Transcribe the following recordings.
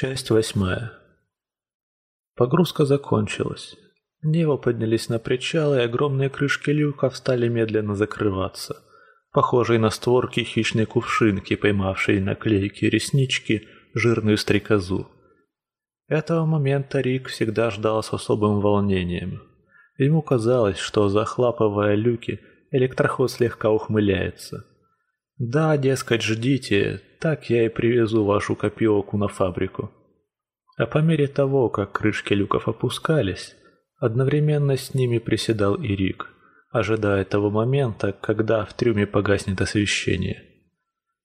Часть восьмая. Погрузка закончилась. Небо поднялись на причал, и огромные крышки люков стали медленно закрываться. Похожие на створки хищной кувшинки, поймавшие наклейки реснички, жирную стрекозу. Этого момента Рик всегда ждал с особым волнением. Ему казалось, что, захлапывая люки, электроход слегка ухмыляется. «Да, дескать, ждите, так я и привезу вашу копилку на фабрику». А по мере того, как крышки люков опускались, одновременно с ними приседал и Рик, ожидая того момента, когда в трюме погаснет освещение.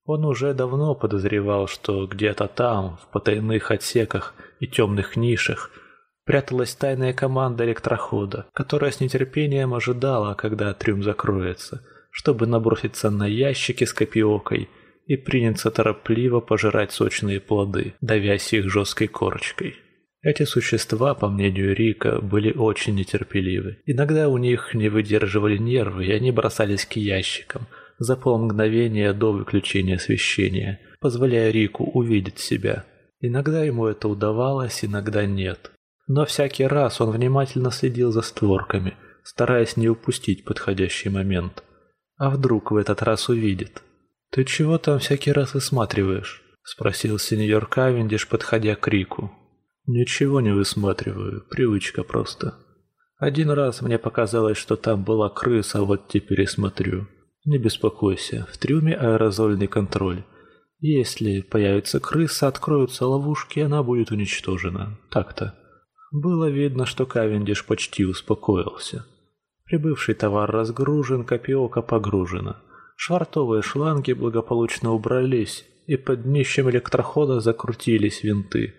Он уже давно подозревал, что где-то там, в потайных отсеках и темных нишах, пряталась тайная команда электрохода, которая с нетерпением ожидала, когда трюм закроется, чтобы наброситься на ящики с копиокой и приняться торопливо пожирать сочные плоды, давясь их жесткой корочкой. Эти существа, по мнению Рика, были очень нетерпеливы. Иногда у них не выдерживали нервы, и они бросались к ящикам за полмгновения до выключения освещения, позволяя Рику увидеть себя. Иногда ему это удавалось, иногда нет. Но всякий раз он внимательно следил за створками, стараясь не упустить подходящий момент. А вдруг в этот раз увидит? «Ты чего там всякий раз высматриваешь?» — спросил сеньор Кавендиш, подходя к Рику. «Ничего не высматриваю, привычка просто. Один раз мне показалось, что там была крыса, вот теперь и смотрю. Не беспокойся, в трюме аэрозольный контроль. Если появится крыса, откроются ловушки, она будет уничтожена. Так-то». Было видно, что Кавендиш почти успокоился. Прибывший товар разгружен, копиока погружена. Швартовые шланги благополучно убрались, и под днищем электрохода закрутились винты.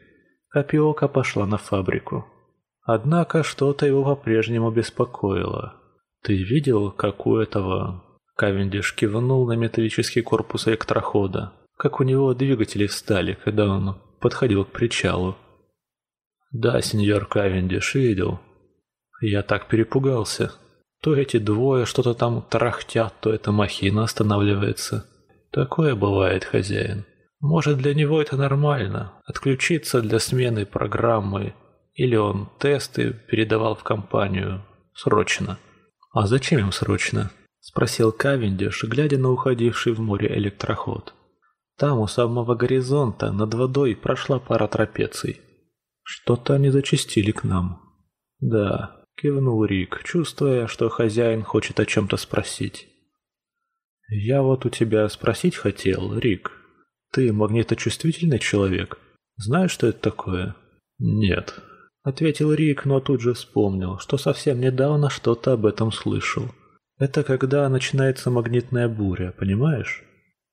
Копиока пошла на фабрику. Однако что-то его по-прежнему беспокоило. «Ты видел, как у этого...» Кавендиш кивнул на металлический корпус электрохода. Как у него двигатели встали, когда он подходил к причалу. «Да, сеньор Кавендиш, видел. Я так перепугался. То эти двое что-то там тарахтят, то эта махина останавливается. Такое бывает, хозяин. Может, для него это нормально. Отключиться для смены программы. Или он тесты передавал в компанию. Срочно. А зачем им срочно? Спросил Кавендиш, глядя на уходивший в море электроход. Там, у самого горизонта, над водой прошла пара трапеций. Что-то они зачастили к нам. Да, кивнул Рик, чувствуя, что хозяин хочет о чем-то спросить. Я вот у тебя спросить хотел, Рик. Ты магниточувствительный человек? Знаешь, что это такое? Нет, ответил Рик, но тут же вспомнил, что совсем недавно что-то об этом слышал. Это когда начинается магнитная буря, понимаешь?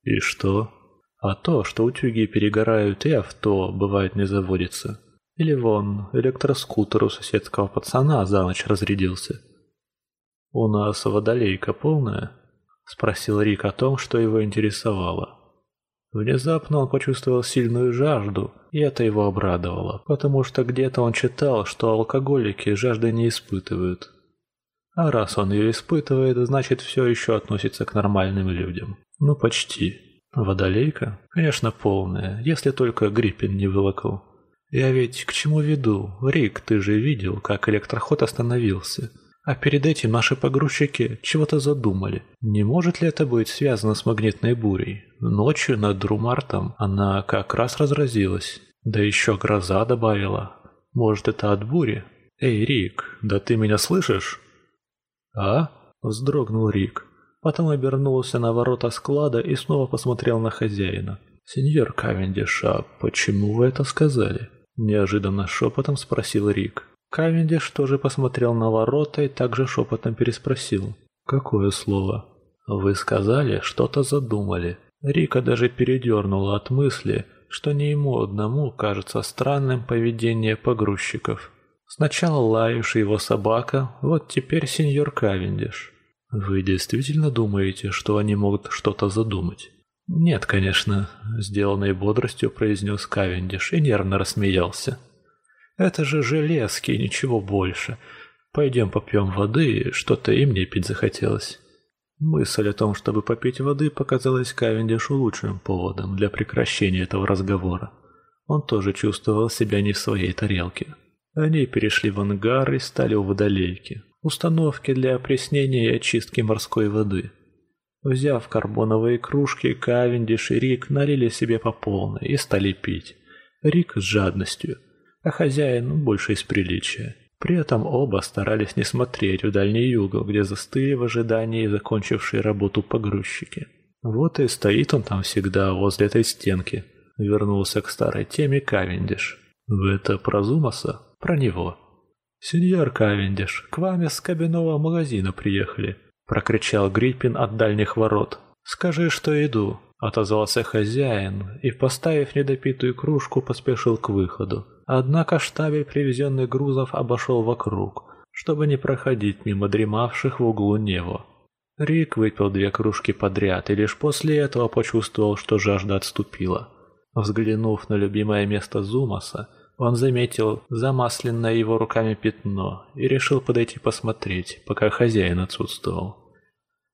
И что? А то, что утюги перегорают и авто, бывает, не заводится. Или вон, электроскутер у соседского пацана за ночь разрядился. «У нас водолейка полная?» — спросил Рик о том, что его интересовало. Внезапно он почувствовал сильную жажду, и это его обрадовало, потому что где-то он читал, что алкоголики жажды не испытывают. А раз он ее испытывает, значит все еще относится к нормальным людям. Ну почти. Водолейка? Конечно полная, если только Гриппин не вылокал. «Я ведь к чему веду? Рик, ты же видел, как электроход остановился. А перед этим наши погрузчики чего-то задумали. Не может ли это быть связано с магнитной бурей? Ночью над Друмартом она как раз разразилась. Да еще гроза добавила. Может, это от бури? Эй, Рик, да ты меня слышишь?» «А?» – вздрогнул Рик. Потом обернулся на ворота склада и снова посмотрел на хозяина. «Сеньор Кавендиш, а почему вы это сказали?» Неожиданно шепотом спросил Рик. Кавендиш тоже посмотрел на ворота и также шепотом переспросил. «Какое слово?» «Вы сказали, что-то задумали». Рика даже передернула от мысли, что не ему одному кажется странным поведение погрузчиков. Сначала лающий его собака, вот теперь сеньор Кавендиш. Вы действительно думаете, что они могут что-то задумать? «Нет, конечно», — сделанной бодростью произнес Кавендиш и нервно рассмеялся. «Это же железки, ничего больше. Пойдем попьем воды, что-то и мне пить захотелось». Мысль о том, чтобы попить воды, показалась Кавендишу лучшим поводом для прекращения этого разговора. Он тоже чувствовал себя не в своей тарелке. Они перешли в ангар и стали у водолейки, установки для опреснения и очистки морской воды. Взяв карбоновые кружки, Кавендиш и Рик налили себе по полной и стали пить. Рик с жадностью, а хозяин больше из приличия. При этом оба старались не смотреть в дальний угол, где застыли в ожидании закончившей работу погрузчики. Вот и стоит он там всегда, возле этой стенки. Вернулся к старой теме Кавендиш. Вы это про Зумаса? Про него. «Сеньор Кавендиш, к вам из кабинного магазина приехали», — прокричал Гриппин от дальних ворот. «Скажи, что иду», — отозвался хозяин и, поставив недопитую кружку, поспешил к выходу. Однако штабель привезенных грузов обошел вокруг, чтобы не проходить мимо дремавших в углу Нево. Рик выпил две кружки подряд и лишь после этого почувствовал, что жажда отступила. Взглянув на любимое место Зумаса, он заметил замасленное его руками пятно и решил подойти посмотреть, пока хозяин отсутствовал.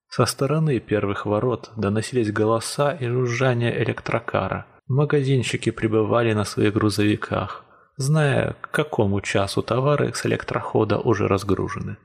Со стороны первых ворот доносились голоса и жужжание электрокара. Магазинщики прибывали на своих грузовиках, зная, к какому часу товары с электрохода уже разгружены.